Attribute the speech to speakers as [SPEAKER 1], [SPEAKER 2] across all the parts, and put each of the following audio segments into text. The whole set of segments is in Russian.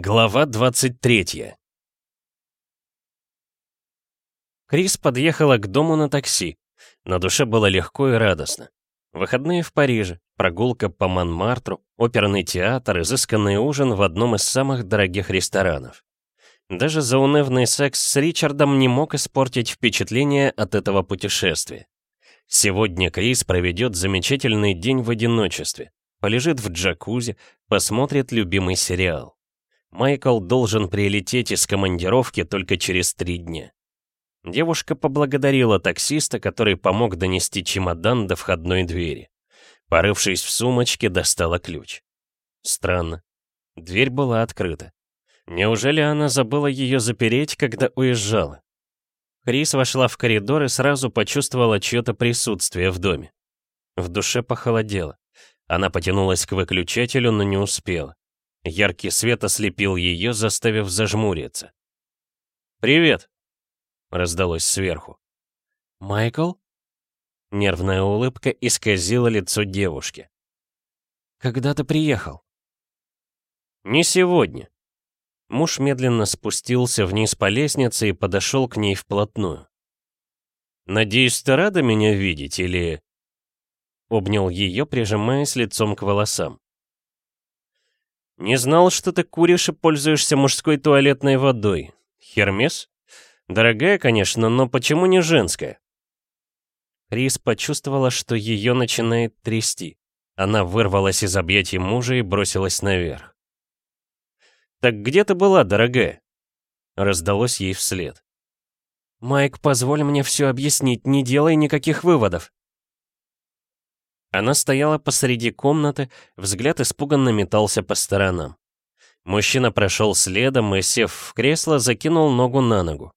[SPEAKER 1] Глава 23 Крис подъехала к дому на такси. На душе было легко и радостно. Выходные в Париже, прогулка по Монмартру, оперный театр, изысканный ужин в одном из самых дорогих ресторанов. Даже заунывный секс с Ричардом не мог испортить впечатление от этого путешествия. Сегодня Крис проведет замечательный день в одиночестве, полежит в джакузи, посмотрит любимый сериал. Майкл должен прилететь из командировки только через три дня. Девушка поблагодарила таксиста, который помог донести чемодан до входной двери. Порывшись в сумочке, достала ключ. Странно. Дверь была открыта. Неужели она забыла ее запереть, когда уезжала? Крис вошла в коридор и сразу почувствовала чье-то присутствие в доме. В душе похолодело. Она потянулась к выключателю, но не успела. Яркий свет ослепил ее, заставив зажмуриться. «Привет!» — раздалось сверху.
[SPEAKER 2] «Майкл?»
[SPEAKER 1] Нервная улыбка исказила лицо девушки.
[SPEAKER 2] «Когда ты приехал?»
[SPEAKER 1] «Не сегодня». Муж медленно спустился вниз по лестнице и подошел к ней вплотную. «Надеюсь, ты рада меня видеть или...» Обнял ее, прижимаясь лицом к волосам. «Не знал, что ты куришь и пользуешься мужской туалетной водой. Хермес? Дорогая, конечно, но почему не женская?» Рис почувствовала, что ее начинает трясти. Она вырвалась из объятий мужа и бросилась наверх. «Так где ты была, дорогая?» Раздалось ей вслед.
[SPEAKER 2] «Майк, позволь мне все объяснить, не делай никаких выводов».
[SPEAKER 1] Она стояла посреди комнаты, взгляд испуганно метался по сторонам. Мужчина прошел следом и, сев в кресло, закинул ногу на ногу.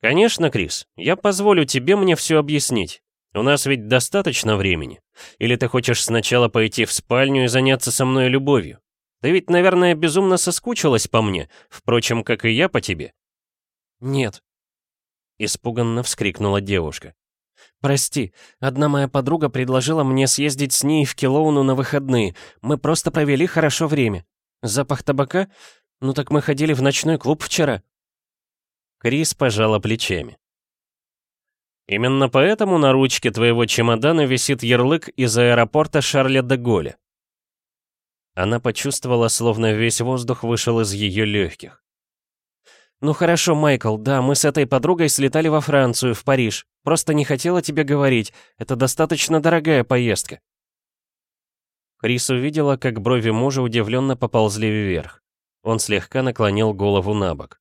[SPEAKER 1] «Конечно, Крис, я позволю тебе мне все объяснить. У нас ведь достаточно времени. Или ты хочешь сначала пойти в спальню и заняться со мной любовью? Ты ведь, наверное, безумно соскучилась по мне, впрочем, как и я по тебе».
[SPEAKER 2] «Нет», — испуганно вскрикнула девушка. «Прости, одна моя подруга предложила мне съездить с ней в Килоуну на выходные. Мы просто провели хорошо время. Запах табака? Ну так мы ходили в ночной клуб вчера».
[SPEAKER 1] Крис пожала плечами. «Именно поэтому на ручке твоего чемодана висит ярлык из аэропорта Шарля де Голля». Она почувствовала, словно весь воздух вышел из ее легких.
[SPEAKER 2] «Ну хорошо, Майкл, да, мы с этой подругой слетали во Францию, в Париж. Просто не хотела тебе говорить. Это достаточно дорогая поездка».
[SPEAKER 1] Крис увидела, как брови мужа удивленно поползли вверх. Он слегка наклонил голову на бок.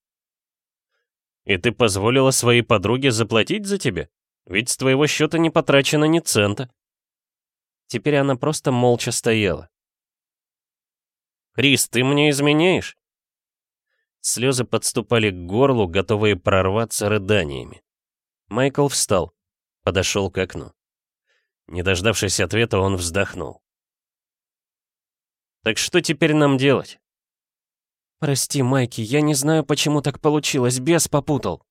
[SPEAKER 1] «И ты позволила своей подруге заплатить за тебя? Ведь с твоего счета не потрачено ни цента». Теперь она просто молча стояла. «Крис, ты мне изменяешь?» Слезы подступали к горлу, готовые прорваться рыданиями. Майкл встал, подошел к окну. Не дождавшись ответа, он вздохнул. «Так что теперь нам делать?»
[SPEAKER 2] «Прости, Майки, я не знаю, почему так получилось, бес попутал».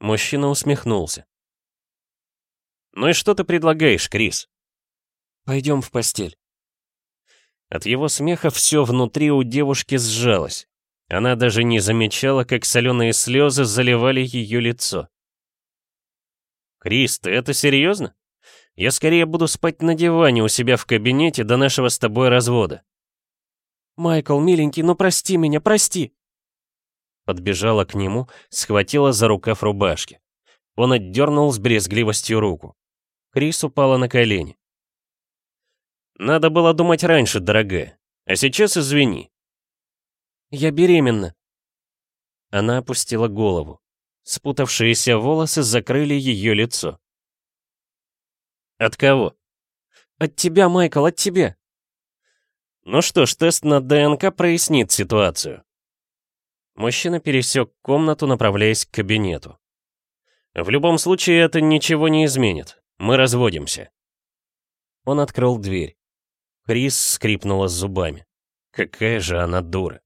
[SPEAKER 1] Мужчина усмехнулся. «Ну и что ты предлагаешь, Крис?»
[SPEAKER 2] «Пойдем в постель».
[SPEAKER 1] От его смеха все внутри у девушки сжалось. Она даже не замечала, как соленые слезы заливали ее лицо. «Крис, ты это серьезно? Я скорее буду спать на диване у себя в кабинете до нашего с тобой развода».
[SPEAKER 2] «Майкл, миленький, ну прости меня, прости!»
[SPEAKER 1] Подбежала к нему, схватила за рукав рубашки. Он отдернул с брезгливостью руку. Крис упала на колени. «Надо было думать раньше, дорогая. А сейчас извини.
[SPEAKER 2] Я беременна!»
[SPEAKER 1] Она опустила голову. Спутавшиеся волосы закрыли ее лицо. «От кого?»
[SPEAKER 2] «От тебя, Майкл, от тебя!»
[SPEAKER 1] «Ну что ж, тест на ДНК прояснит ситуацию». Мужчина пересек комнату, направляясь к кабинету. «В любом случае, это ничего не изменит. Мы разводимся». Он открыл дверь. Крис скрипнула зубами. Какая же она дура.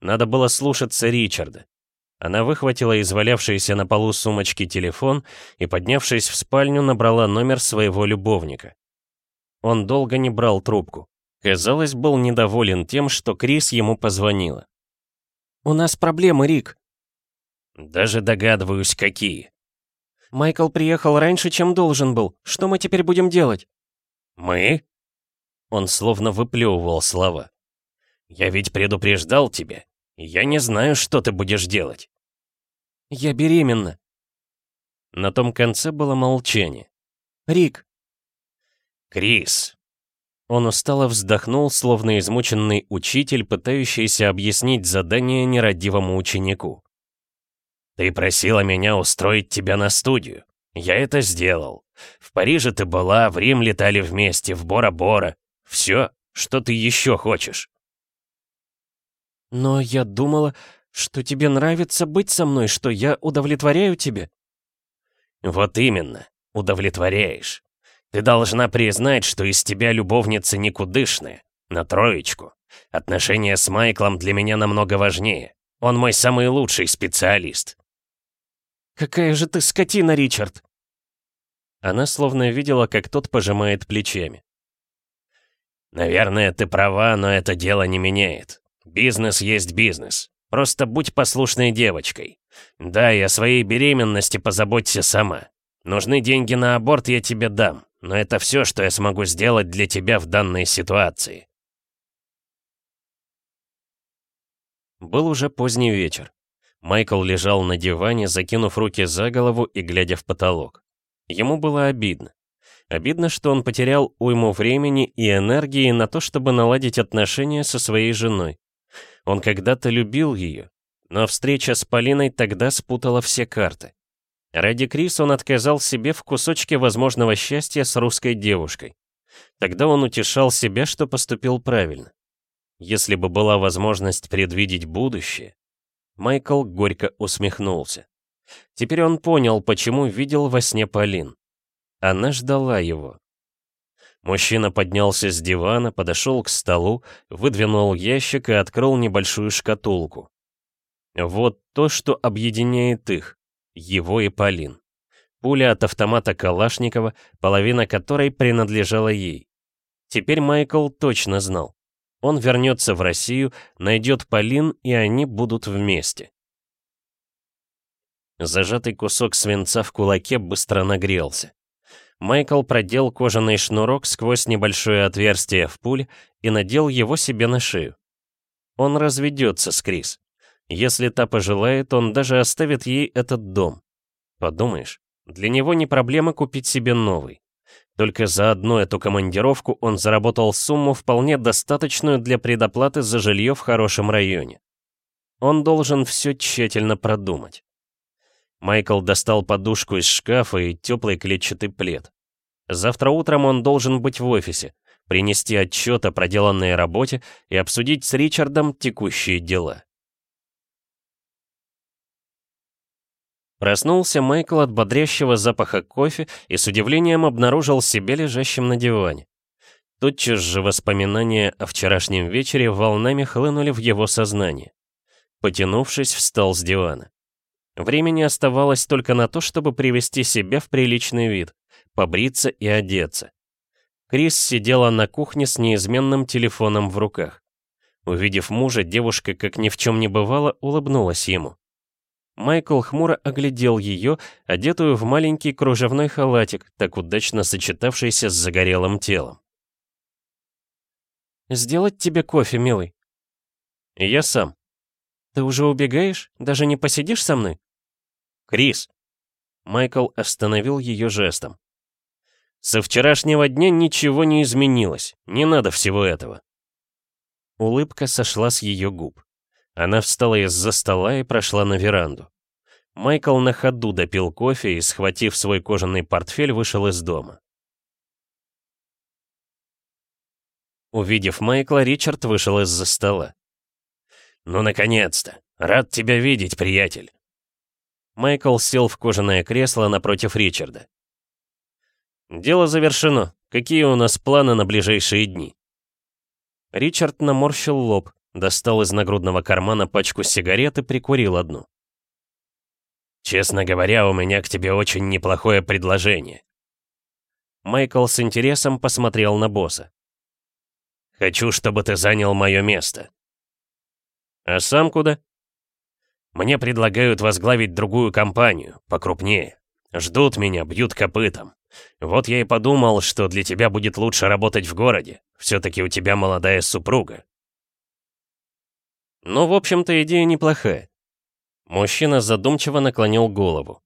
[SPEAKER 1] Надо было слушаться Ричарда. Она выхватила из валявшейся на полу сумочки телефон и, поднявшись в спальню, набрала номер своего любовника. Он долго не брал трубку. Казалось, был недоволен тем, что Крис ему позвонила.
[SPEAKER 2] «У нас проблемы, Рик».
[SPEAKER 1] «Даже догадываюсь, какие».
[SPEAKER 2] «Майкл приехал раньше, чем должен был. Что мы теперь будем делать?»
[SPEAKER 1] «Мы?» Он словно выплевывал слова. «Я ведь предупреждал тебя. Я не знаю, что ты будешь делать».
[SPEAKER 2] «Я беременна».
[SPEAKER 1] На том конце было молчание.
[SPEAKER 2] «Рик».
[SPEAKER 1] «Крис». Он устало вздохнул, словно измученный учитель, пытающийся объяснить задание нерадивому ученику. «Ты просила меня устроить тебя на студию. Я это сделал. В Париже ты была, в Рим летали вместе, в Бора-Бора. Все, что ты еще хочешь?»
[SPEAKER 2] «Но я думала, что тебе нравится быть со мной, что я удовлетворяю тебя».
[SPEAKER 1] «Вот именно, удовлетворяешь. Ты должна признать, что из тебя любовница никудышная, на троечку. Отношения с Майклом для меня намного важнее. Он мой самый лучший специалист».
[SPEAKER 2] «Какая же ты скотина, Ричард!»
[SPEAKER 1] Она словно видела, как тот пожимает плечами. «Наверное, ты права, но это дело не меняет. Бизнес есть бизнес. Просто будь послушной девочкой. Да, и о своей беременности позаботься сама. Нужны деньги на аборт, я тебе дам. Но это все, что я смогу сделать для тебя в данной ситуации. Был уже поздний вечер. Майкл лежал на диване, закинув руки за голову и глядя в потолок. Ему было обидно. Обидно, что он потерял уйму времени и энергии на то, чтобы наладить отношения со своей женой. Он когда-то любил ее, но встреча с Полиной тогда спутала все карты. Ради Крис он отказал себе в кусочке возможного счастья с русской девушкой. Тогда он утешал себя, что поступил правильно. Если бы была возможность предвидеть будущее, Майкл горько усмехнулся. Теперь он понял, почему видел во сне Полин. Она ждала его. Мужчина поднялся с дивана, подошел к столу, выдвинул ящик и открыл небольшую шкатулку. Вот то, что объединяет их, его и Полин. Пуля от автомата Калашникова, половина которой принадлежала ей. Теперь Майкл точно знал. Он вернется в Россию, найдет Полин, и они будут вместе. Зажатый кусок свинца в кулаке быстро нагрелся. Майкл продел кожаный шнурок сквозь небольшое отверстие в пуле и надел его себе на шею. Он разведется с Крис. Если та пожелает, он даже оставит ей этот дом. Подумаешь, для него не проблема купить себе новый. Только за одну эту командировку он заработал сумму вполне достаточную для предоплаты за жилье в хорошем районе. Он должен все тщательно продумать. Майкл достал подушку из шкафа и теплый клетчатый плед. Завтра утром он должен быть в офисе, принести отчет о проделанной работе и обсудить с Ричардом текущие дела. Проснулся Майкл от бодрящего запаха кофе и с удивлением обнаружил себя лежащим на диване. Тотчас же воспоминания о вчерашнем вечере волнами хлынули в его сознание. Потянувшись, встал с дивана. Времени оставалось только на то, чтобы привести себя в приличный вид, побриться и одеться. Крис сидела на кухне с неизменным телефоном в руках. Увидев мужа, девушка, как ни в чем не бывало, улыбнулась ему. Майкл хмуро оглядел ее, одетую в маленький кружевной халатик, так удачно сочетавшийся с загорелым телом.
[SPEAKER 2] «Сделать тебе кофе, милый?»
[SPEAKER 1] «Я сам».
[SPEAKER 2] «Ты уже убегаешь? Даже не посидишь со мной?»
[SPEAKER 1] «Крис!» Майкл остановил ее жестом. «Со вчерашнего дня ничего не изменилось. Не надо всего этого». Улыбка сошла с ее губ. Она встала из-за стола и прошла на веранду. Майкл на ходу допил кофе и, схватив свой кожаный портфель, вышел из дома. Увидев Майкла, Ричард вышел из-за стола. «Ну, наконец-то! Рад тебя видеть, приятель!» Майкл сел в кожаное кресло напротив Ричарда. «Дело завершено. Какие у нас планы на ближайшие дни?» Ричард наморщил лоб, достал из нагрудного кармана пачку сигарет и прикурил одну. «Честно говоря, у меня к тебе очень неплохое предложение». Майкл с интересом посмотрел на босса. Хочу, чтобы ты занял мое место».
[SPEAKER 2] «А сам куда?»
[SPEAKER 1] «Мне предлагают возглавить другую компанию, покрупнее. Ждут меня, бьют копытом. Вот я и подумал, что для тебя будет лучше работать в городе. Все-таки у тебя молодая супруга».
[SPEAKER 2] «Ну, в общем-то, идея неплохая». Мужчина задумчиво наклонил голову.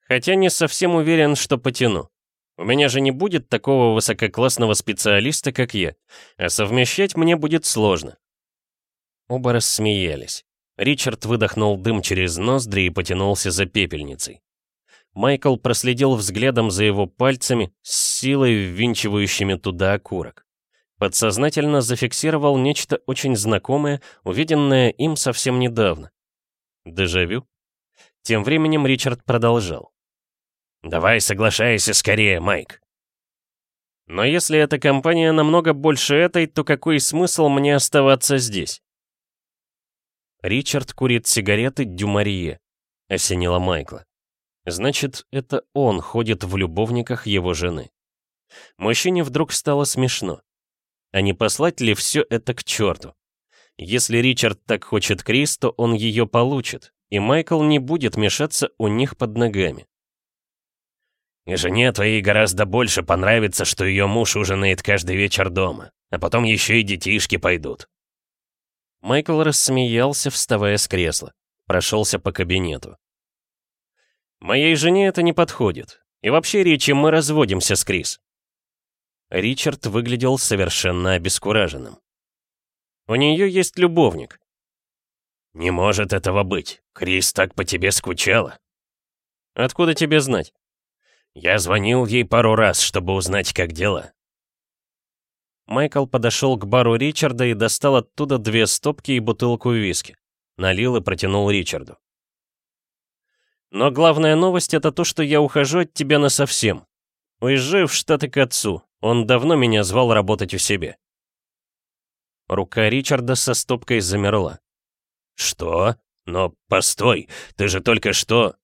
[SPEAKER 2] «Хотя не совсем уверен, что потяну. У меня же не будет такого высококлассного специалиста, как я, а совмещать мне будет сложно». Оба рассмеялись. Ричард выдохнул дым через ноздри и потянулся за пепельницей. Майкл проследил взглядом за его пальцами, с силой ввинчивающими туда окурок. Подсознательно зафиксировал нечто очень знакомое, увиденное им совсем недавно. Дежавю? Тем временем Ричард продолжал.
[SPEAKER 1] «Давай соглашайся скорее, Майк».
[SPEAKER 2] «Но если эта компания намного больше этой, то какой смысл мне оставаться здесь?» Ричард курит сигареты Дюмарье, осенила Майкла. Значит, это он ходит в любовниках его жены. Мужчине вдруг стало смешно. А не послать ли все это к черту? Если Ричард так хочет Крис, то он ее получит, и Майкл не будет мешаться у них под ногами.
[SPEAKER 1] И жене твоей гораздо больше понравится, что ее муж ужинает каждый вечер дома, а потом еще и детишки пойдут.
[SPEAKER 2] Майкл рассмеялся, вставая с кресла. Прошелся по кабинету. Моей жене это не подходит. И вообще, Ричи, мы разводимся с Крис. Ричард выглядел совершенно обескураженным. У нее есть любовник.
[SPEAKER 1] Не может этого быть. Крис так по тебе скучала.
[SPEAKER 2] Откуда тебе знать?
[SPEAKER 1] Я звонил ей пару раз, чтобы узнать, как дела.
[SPEAKER 2] Майкл подошел к бару Ричарда и достал оттуда две стопки и бутылку виски. Налил и протянул Ричарду. Но главная новость — это то, что я ухожу от тебя насовсем. Уезжаю в Штаты к отцу. Он давно меня звал работать у себя. Рука Ричарда со стопкой замерла.
[SPEAKER 1] «Что? Но постой, ты же только что...»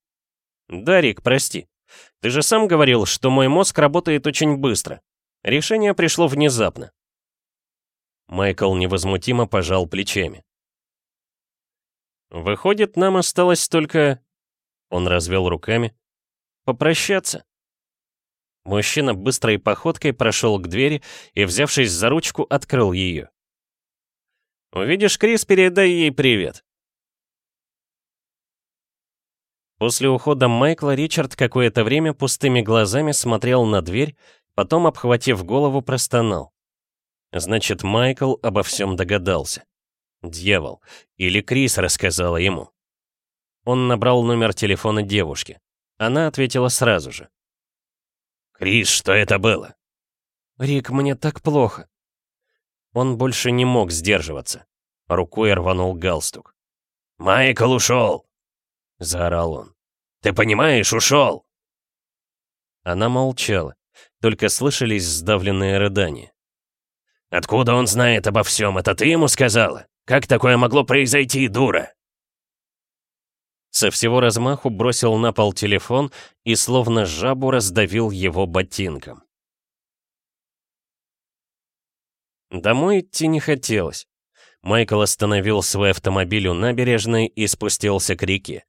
[SPEAKER 2] «Да, Рик, прости. Ты же сам говорил, что мой мозг работает очень быстро. Решение пришло внезапно». Майкл невозмутимо пожал плечами. «Выходит, нам осталось только он развел руками. «Попрощаться». Мужчина быстрой походкой прошел к двери и, взявшись за ручку, открыл ее. «Увидишь Крис, передай ей привет». После ухода Майкла Ричард какое-то время пустыми глазами смотрел на дверь, потом, обхватив голову, простонал. Значит, Майкл обо всем догадался. Дьявол. Или Крис рассказала ему. Он набрал номер телефона девушки. Она ответила сразу же.
[SPEAKER 1] «Крис, что это было?»
[SPEAKER 2] «Рик, мне так плохо». Он больше не мог сдерживаться. Рукой рванул галстук.
[SPEAKER 1] «Майкл ушел!»
[SPEAKER 2] — заорал он.
[SPEAKER 1] «Ты понимаешь, ушел!»
[SPEAKER 2] Она молчала, только слышались сдавленные рыдания.
[SPEAKER 1] «Откуда он знает обо всем? Это ты ему сказала? Как такое могло произойти, дура?»
[SPEAKER 2] Со всего размаху бросил на пол телефон и словно жабу раздавил его ботинком. Домой идти не хотелось. Майкл остановил свой автомобиль у набережной и спустился к реке.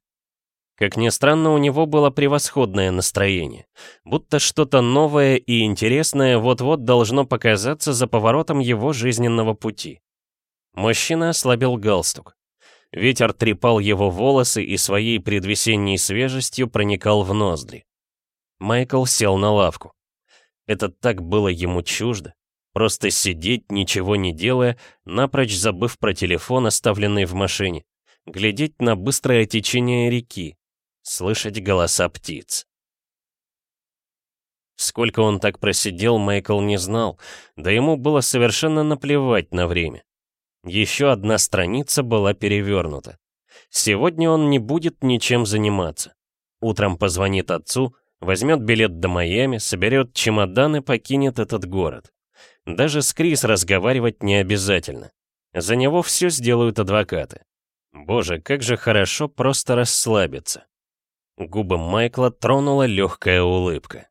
[SPEAKER 2] Как ни странно, у него было превосходное настроение. Будто что-то новое и интересное вот-вот должно показаться за поворотом его жизненного пути. Мужчина ослабил галстук. Ветер трепал его волосы и своей предвесенней свежестью проникал в ноздри. Майкл сел на лавку. Это так было ему чуждо. Просто сидеть, ничего не делая, напрочь забыв про телефон, оставленный в машине. Глядеть на быстрое течение реки. Слышать голоса птиц. Сколько он так просидел, Майкл не знал, да ему было совершенно наплевать на время. Еще одна страница была перевернута. Сегодня он не будет ничем заниматься. Утром позвонит отцу, возьмет билет до Майами, соберет чемодан и покинет этот город. Даже с Крис разговаривать не обязательно. За него все сделают адвокаты. Боже, как же хорошо просто расслабиться. Губы Майкла тронула легкая улыбка.